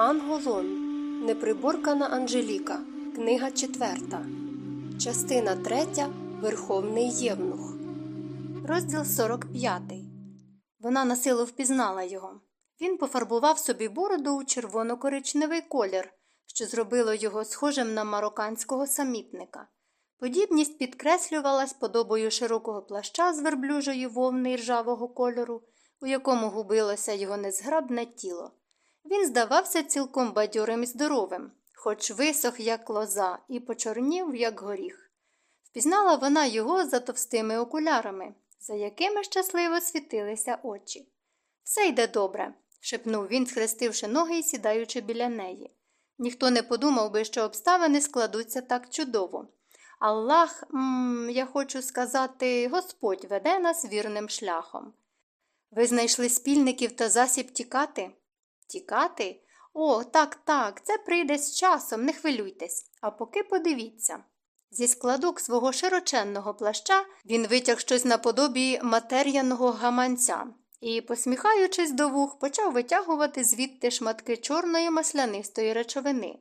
Анголон. Неприборкана Анжеліка. Книга четверта. Частина третя. Верховний Євнух. Розділ 45. Вона насилу впізнала його. Він пофарбував собі бороду у червоно-коричневий колір, що зробило його схожим на марокканського самітника. Подібність підкреслювалась подобою широкого плаща з верблюжої вовни ржавого кольору, у якому губилося його незграбне тіло. Він здавався цілком бадьорим і здоровим, хоч висох, як лоза, і почорнів, як горіх. Впізнала вона його за товстими окулярами, за якими щасливо світилися очі. Все йде добре, шепнув він, схрестивши ноги і сідаючи біля неї. Ніхто не подумав би, що обставини складуться так чудово. Аллах, м я хочу сказати, Господь веде нас вірним шляхом. Ви знайшли спільників та засіб тікати? Тікати? О, так, так, це прийде з часом, не хвилюйтесь, а поки подивіться. Зі складок свого широченного плаща він витяг щось наподобі матер'яного гаманця і, посміхаючись до вух, почав витягувати звідти шматки чорної маслянистої речовини.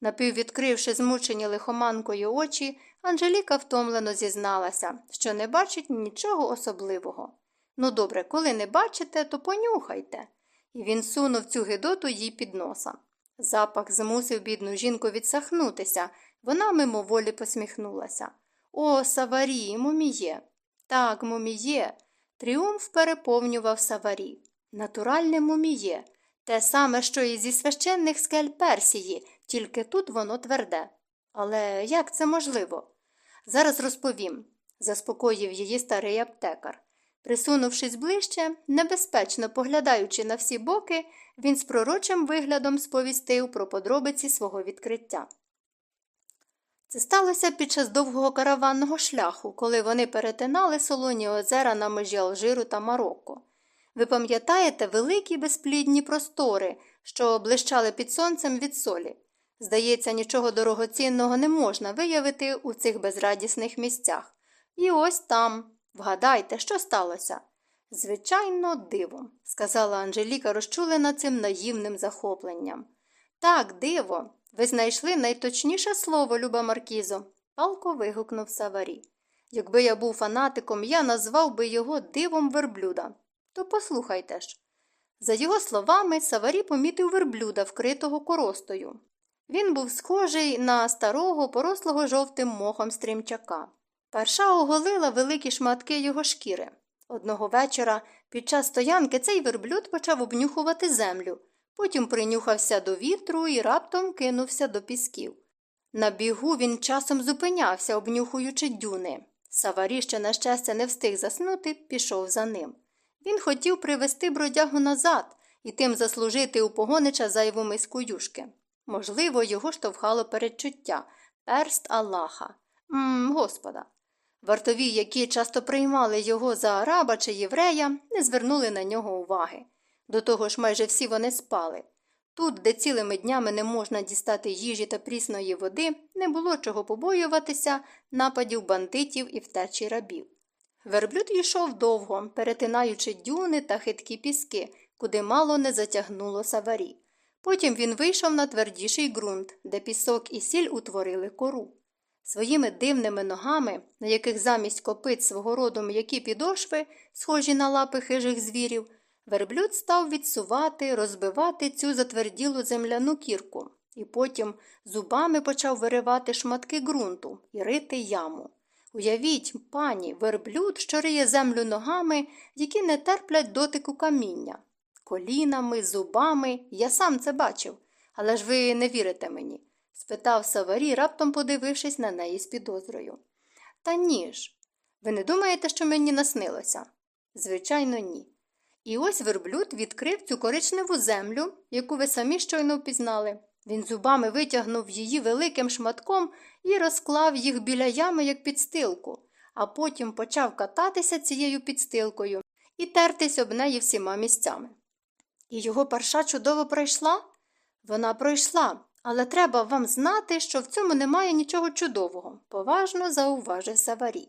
Напіввідкривши змучені лихоманкою очі, Анжеліка втомлено зізналася, що не бачить нічого особливого. Ну, добре, коли не бачите, то понюхайте. І він сунув цю гидоту їй під носа. Запах змусив бідну жінку відсахнутися, вона мимоволі посміхнулася. О, Саварі, муміє. Так, муміє. Тріумф переповнював Саварі. Натуральне муміє. Те саме, що і зі священних скель Персії, тільки тут воно тверде. Але як це можливо? Зараз розповім, заспокоїв її старий аптекар. Присунувшись ближче, небезпечно поглядаючи на всі боки, він з пророчим виглядом сповістив про подробиці свого відкриття. Це сталося під час довгого караванного шляху, коли вони перетинали солоні озера на межі Алжиру та Марокко. Ви пам'ятаєте великі безплідні простори, що блищали під сонцем від солі. Здається, нічого дорогоцінного не можна виявити у цих безрадісних місцях. І ось там. Вгадайте, що сталося? Звичайно, диво, сказала Анжеліка, розчулена цим наївним захопленням. Так, диво, ви знайшли найточніше слово, люба Маркізо, палко вигукнув Саварі. Якби я був фанатиком, я назвав би його дивом верблюда. То послухайте ж. За його словами, Саварі помітив верблюда, вкритого коростою. Він був схожий на старого, порослого жовтим мохом стрімчака. Парша оголила великі шматки його шкіри. Одного вечора під час стоянки цей верблюд почав обнюхувати землю, потім принюхався до вітру і раптом кинувся до пісків. На бігу він часом зупинявся, обнюхуючи дюни. Саварі, що, на щастя, не встиг заснути, пішов за ним. Він хотів привести бродягу назад і тим заслужити у погонича зайву миску юшки. Можливо, його штовхало передчуття перст Аллаха. Мм, Господа. Вартові, які часто приймали його за араба чи єврея, не звернули на нього уваги. До того ж, майже всі вони спали. Тут, де цілими днями не можна дістати їжі та прісної води, не було чого побоюватися нападів бандитів і втечі рабів. Верблюд йшов довго, перетинаючи дюни та хиткі піски, куди мало не затягнуло саварі. Потім він вийшов на твердіший ґрунт, де пісок і сіль утворили кору. Своїми дивними ногами, на яких замість копит свого роду м'які підошви, схожі на лапи хижих звірів, верблюд став відсувати, розбивати цю затверділу земляну кірку, і потім зубами почав виривати шматки ґрунту і рити яму. Уявіть, пані, верблюд, що риє землю ногами, які не терплять дотику каміння. Колінами, зубами, я сам це бачив, але ж ви не вірите мені спитав Саварі, раптом подивившись на неї з підозрою. Та ні ж. Ви не думаєте, що мені наснилося? Звичайно, ні. І ось верблюд відкрив цю коричневу землю, яку ви самі щойно впізнали. Він зубами витягнув її великим шматком і розклав їх біля ями, як підстилку, а потім почав кататися цією підстилкою і тертись об неї всіма місцями. І його парша чудово пройшла? Вона пройшла, але треба вам знати, що в цьому немає нічого чудового, поважно зауважив Саварі.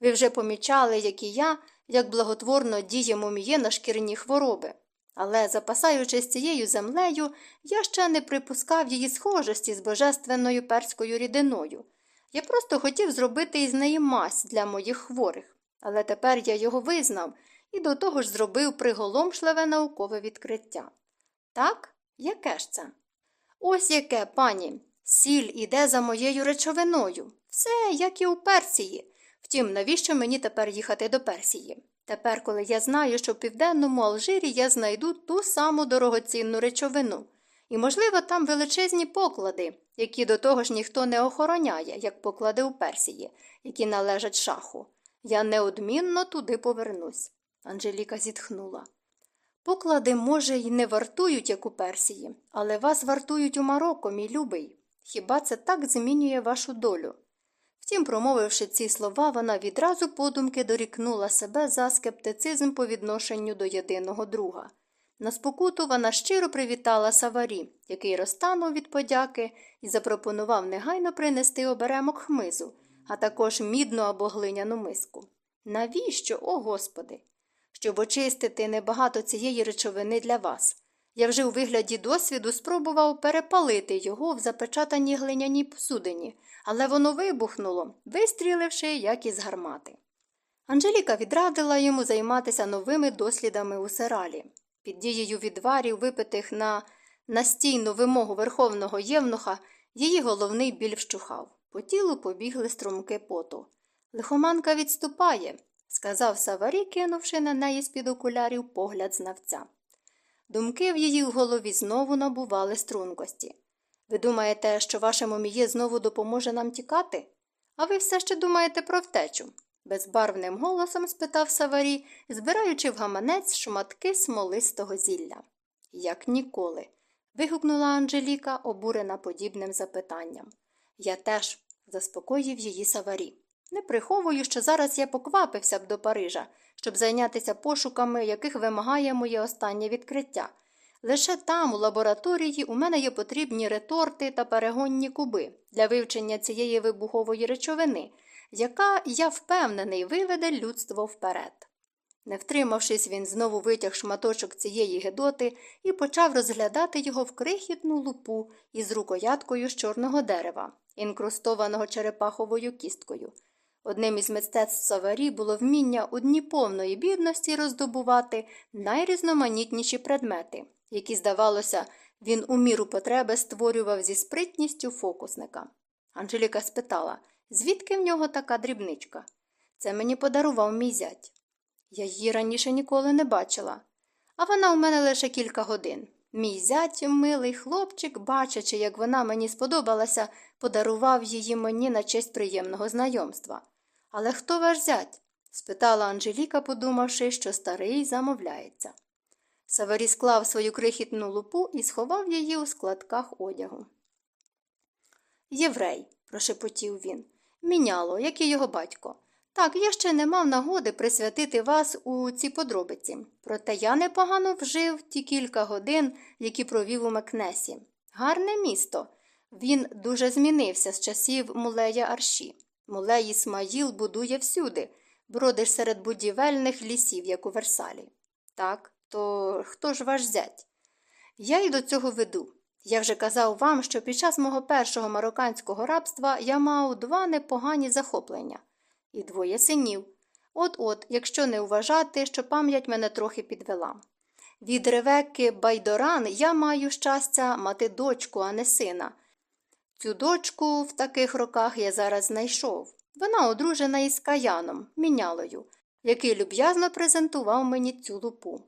Ви вже помічали, як і я, як благотворно діє муміє на шкірні хвороби. Але, запасаючись цією землею, я ще не припускав її схожості з божественною перською рідиною. Я просто хотів зробити із неї мазь для моїх хворих, але тепер я його визнав і до того ж зробив приголомшливе наукове відкриття. Так, яке ж це? Ось яке, пані. Сіль іде за моєю речовиною. Все, як і у Персії. Втім, навіщо мені тепер їхати до Персії? Тепер, коли я знаю, що в південному Алжирі я знайду ту саму дорогоцінну речовину. І, можливо, там величезні поклади, які до того ж ніхто не охороняє, як поклади у Персії, які належать шаху. Я неодмінно туди повернусь. Анжеліка зітхнула. Поклади, може, й не вартують, як у Персії, але вас вартують у Марокко, мій любий. Хіба це так змінює вашу долю? Втім, промовивши ці слова, вона відразу подумки дорікнула себе за скептицизм по відношенню до єдиного друга. На спокуту вона щиро привітала Саварі, який розтанув від подяки і запропонував негайно принести оберемок хмизу, а також мідну або глиняну миску. Навіщо, о Господи? Щоб очистити небагато цієї речовини для вас. Я вже у вигляді досвіду спробував перепалити його в запечатаній глиняній посудині, але воно вибухнуло, вистріливши, як із гармати. Анжеліка відрадила йому займатися новими дослідами у сералі. Під дією відварів, випитих на настійну вимогу верховного євнуха, її головний біль вщухав. По тілу побігли струмки поту. Лихоманка відступає, сказав Саварі, кинувши на неї з під окулярів погляд знавця. Думки в її голові знову набували стрункості. Ви думаєте, що ваше моміє знову допоможе нам тікати? А ви все ще думаєте про втечу? безбарвним голосом спитав Саварі, збираючи в гаманець шматки смолистого зілля. Як ніколи. вигукнула Анжеліка, обурена подібним запитанням. Я теж, заспокоїв її Саварі. Не приховую, що зараз я поквапився б до Парижа, щоб зайнятися пошуками, яких вимагає моє останнє відкриття. Лише там, у лабораторії, у мене є потрібні реторти та перегонні куби для вивчення цієї вибухової речовини, яка, я впевнений, виведе людство вперед. Не втримавшись, він знову витяг шматочок цієї гедоти і почав розглядати його в крихітну лупу із рукояткою з чорного дерева, інкрустованого черепаховою кісткою. Одним із мистецтв Саварі було вміння у дні повної бідності роздобувати найрізноманітніші предмети, які, здавалося, він у міру потреби створював зі спритністю фокусника. Анжеліка спитала, звідки в нього така дрібничка? Це мені подарував мій зять. Я її раніше ніколи не бачила, а вона у мене лише кілька годин. Мій зять, милий хлопчик, бачачи, як вона мені сподобалася, подарував її мені на честь приємного знайомства. Але хто ваш зять? спитала Анжеліка, подумавши, що старий замовляється. Саварі склав свою крихітну лупу і сховав її у складках одягу. Єврей, прошепотів він, міняло, як і його батько. Так, я ще не мав нагоди присвятити вас у ці подробиці, проте я непогано вжив ті кілька годин, які провів у Макнесі. Гарне місто. Він дуже змінився з часів мулея Арші. Мулей Ісмаїл будує всюди, бродиш серед будівельних лісів, як у Версалі. Так, то хто ж ваш зять? Я й до цього веду. Я вже казав вам, що під час мого першого марокканського рабства я мав два непогані захоплення і двоє синів. От от, якщо не вважати, що пам'ять мене трохи підвела. Від ревекки Байдоран я маю щастя мати дочку, а не сина. Цю дочку в таких роках я зараз знайшов. Вона одружена із каяном, мінялою, який люб'язно презентував мені цю лупу.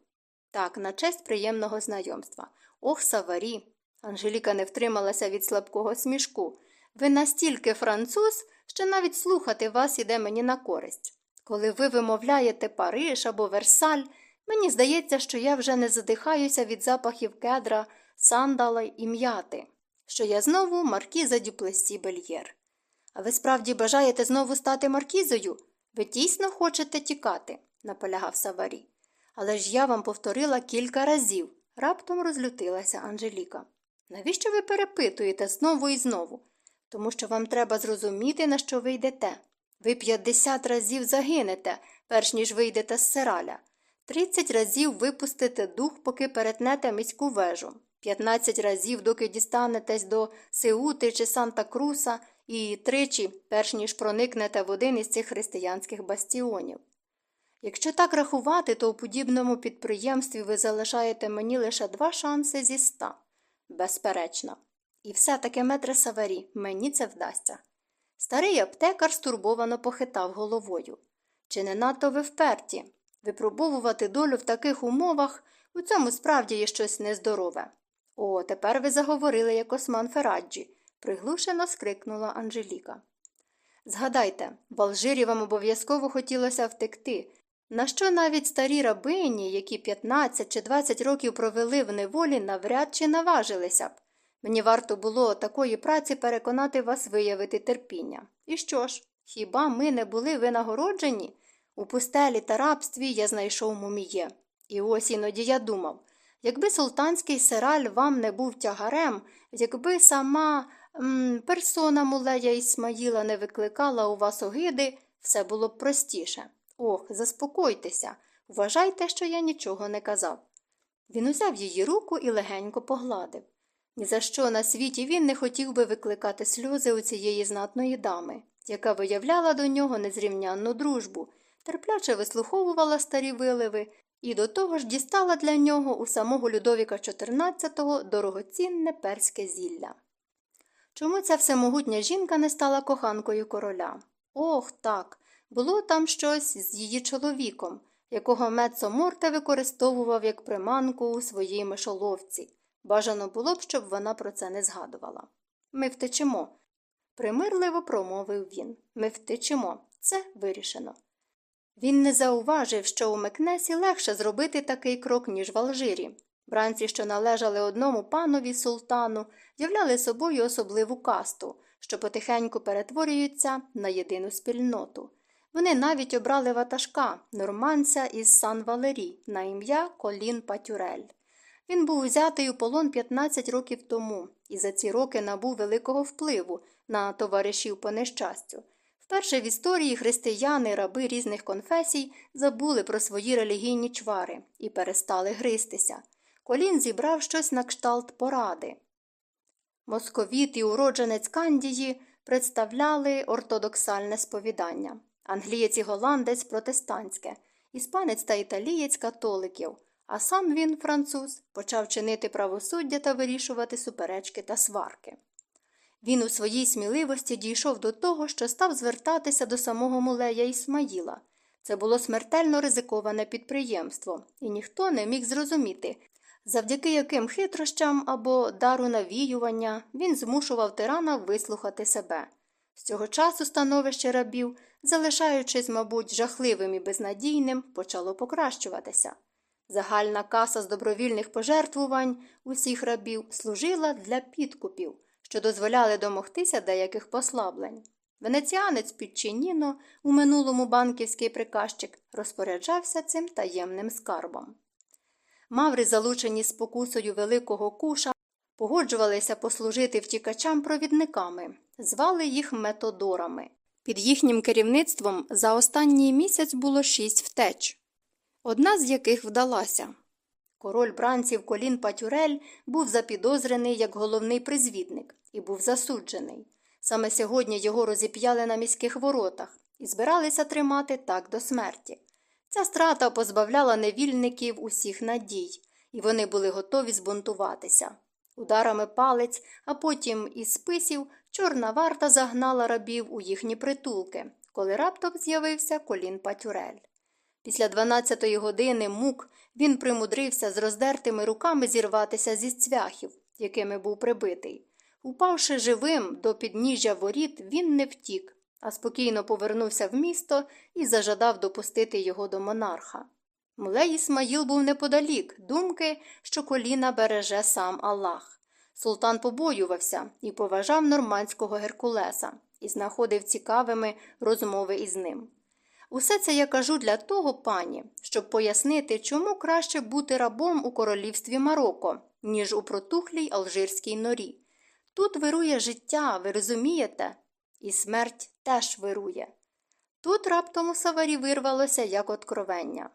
Так, на честь приємного знайомства. Ох, Саварі. Анжеліка не втрималася від слабкого смішку. Ви настільки француз, що навіть слухати вас іде мені на користь. Коли ви вимовляєте Париж або Версаль, мені здається, що я вже не задихаюся від запахів кедра, сандала і м'яти, що я знову маркіза Дюплесі Бельєр. А ви справді бажаєте знову стати маркізою? Ви дійсно хочете тікати, наполягав Саварі. Але ж я вам повторила кілька разів, раптом розлютилася Анжеліка. Навіщо ви перепитуєте знову і знову? Тому що вам треба зрозуміти, на що ви йдете. Ви 50 разів загинете, перш ніж вийдете з сираля. Тридцять разів випустите дух, поки перетнете міську вежу, п'ятнадцять разів, доки дістанетесь до Сеути чи Санта Круса, і тричі, перш ніж проникнете в один із цих християнських бастіонів. Якщо так рахувати, то у подібному підприємстві ви залишаєте мені лише два шанси зі ста. Безперечно. І все-таки, метре Саварі, мені це вдасться. Старий аптекар стурбовано похитав головою. Чи не надто ви вперті? Випробовувати долю в таких умовах у цьому справді є щось нездорове. О, тепер ви заговорили як осман Фераджі, приглушено скрикнула Анжеліка. Згадайте, в Алжирі вам обов'язково хотілося втекти, на що навіть старі рабині, які 15 чи 20 років провели в неволі, навряд чи наважилися б. Мені варто було такої праці переконати вас виявити терпіння. І що ж, хіба ми не були винагороджені? У пустелі та рабстві я знайшов муміє. І ось іноді я думав, якби султанський сираль вам не був тягарем, якби сама м, персона мулея Ісмаїла не викликала у вас огиди, все було б простіше. Ох, заспокойтеся, вважайте, що я нічого не казав. Він узяв її руку і легенько погладив. Ні за що на світі він не хотів би викликати сльози у цієї знатної дами, яка виявляла до нього незрівнянну дружбу, терпляче вислуховувала старі виливи і до того ж дістала для нього у самого Людовіка XIV дорогоцінне перське зілля. Чому ця всемогутня жінка не стала коханкою короля? Ох, так, було там щось з її чоловіком, якого Мецо Морте використовував як приманку у своїй мишоловці. Бажано було б, щоб вона про це не згадувала. Ми втечемо, примирливо промовив він. Ми втечемо. Це вирішено. Він не зауважив, що у Мекнесі легше зробити такий крок, ніж в Алжирі. Бранці, що належали одному панові султану, являли собою особливу касту, що потихеньку перетворюються на єдину спільноту. Вони навіть обрали ватажка, норманця із Сан Валері на ім'я Колін Патюрель. Він був узятий у полон 15 років тому і за ці роки набув великого впливу на товаришів по нещастю. Вперше в історії християни, раби різних конфесій забули про свої релігійні чвари і перестали гристися. Колін зібрав щось на кшталт поради. Московіт і уродженець Кандії представляли ортодоксальне сповідання, англієць і голландець протестантське, іспанець та італієць католиків, а сам він, француз, почав чинити правосуддя та вирішувати суперечки та сварки. Він у своїй сміливості дійшов до того, що став звертатися до самого мулея Ісмаїла. Це було смертельно ризиковане підприємство, і ніхто не міг зрозуміти, завдяки яким хитрощам або дару навіювання він змушував тирана вислухати себе. З цього часу становище рабів, залишаючись, мабуть, жахливим і безнадійним, почало покращуватися. Загальна каса з добровільних пожертвувань усіх рабів служила для підкупів, що дозволяли домогтися деяких послаблень. Венеціанець Підчиніно, у минулому банківський приказчик, розпоряджався цим таємним скарбом. Маври, залучені спокусою великого куша, погоджувалися послужити втікачам провідниками, звали їх методорами. Під їхнім керівництвом за останній місяць було шість втеч, одна з яких вдалася. Король бранців Колін Патюрель був запідозрений як головний призвідник і був засуджений. Саме сьогодні його розіп'яли на міських воротах і збиралися тримати так до смерті. Ця страта позбавляла невільників усіх надій, і вони були готові збунтуватися. Ударами палець, а потім із списів чорна варта загнала рабів у їхні притулки, коли раптом з'явився колін Патюрель. Після 12-ї години мук він примудрився з роздертими руками зірватися зі цвяхів, якими був прибитий. Упавши живим до підніжжя воріт, він не втік, а спокійно повернувся в місто і зажадав допустити його до монарха. Мулей Ісмаїл був неподалік, думки, що коліна береже сам Аллах. Султан побоювався і поважав нормандського Геркулеса і знаходив цікавими розмови із ним. Усе це я кажу для того, пані, щоб пояснити, чому краще бути рабом у королівстві Марокко, ніж у протухлій алжирській норі. Тут вирує життя, ви розумієте? І смерть теж вирує. Тут раптом у саварі вирвалося як откровення.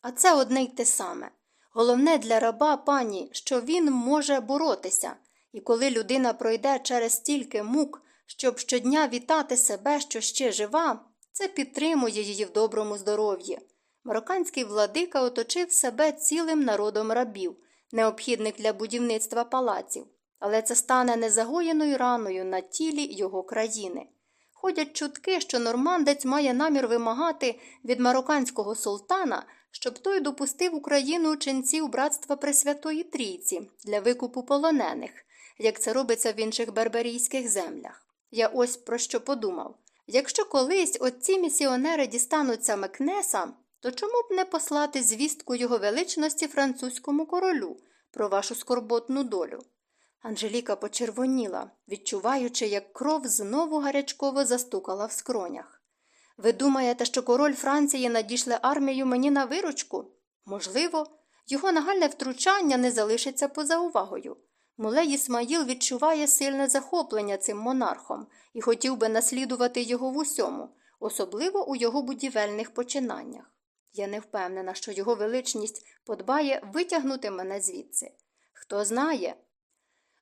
А це одне й те саме. Головне для раба пані, що він може боротися, і коли людина пройде через стільки мук, щоб щодня вітати себе, що ще жива, це підтримує її в доброму здоров'ї. Марокканський владика оточив себе цілим народом рабів, необхідних для будівництва палаців, але це стане незагоєною раною на тілі його країни. Ходять чутки, що нормандець має намір вимагати від марокканського султана, щоб той допустив Україну ченців братства Пресвятої Трійці для викупу полонених, як це робиться в інших барбарійських землях. Я ось про що подумав. Якщо колись оці місіонери дістануться Мекнеса, то чому б не послати звістку його величності французькому королю про вашу скорботну долю? Анжеліка почервоніла, відчуваючи, як кров знову гарячково застукала в скронях. Ви думаєте, що король Франції надішле армію мені на виручку? Можливо, його нагальне втручання не залишиться поза увагою. Мулей Ісмаїл відчуває сильне захоплення цим монархом і хотів би наслідувати його в усьому, особливо у його будівельних починаннях. Я не впевнена, що його величність подбає витягнути мене звідси. Хто знає.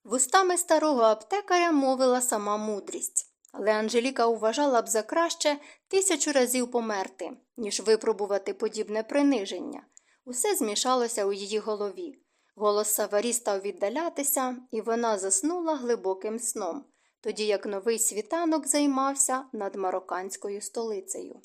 Вустами старого аптекаря мовила сама мудрість, але Анжеліка вважала б за краще тисячу разів померти, ніж випробувати подібне приниження. Усе змішалося у її голові. Голос Саварі став віддалятися, і вона заснула глибоким сном, тоді як новий світанок займався над марокканською столицею.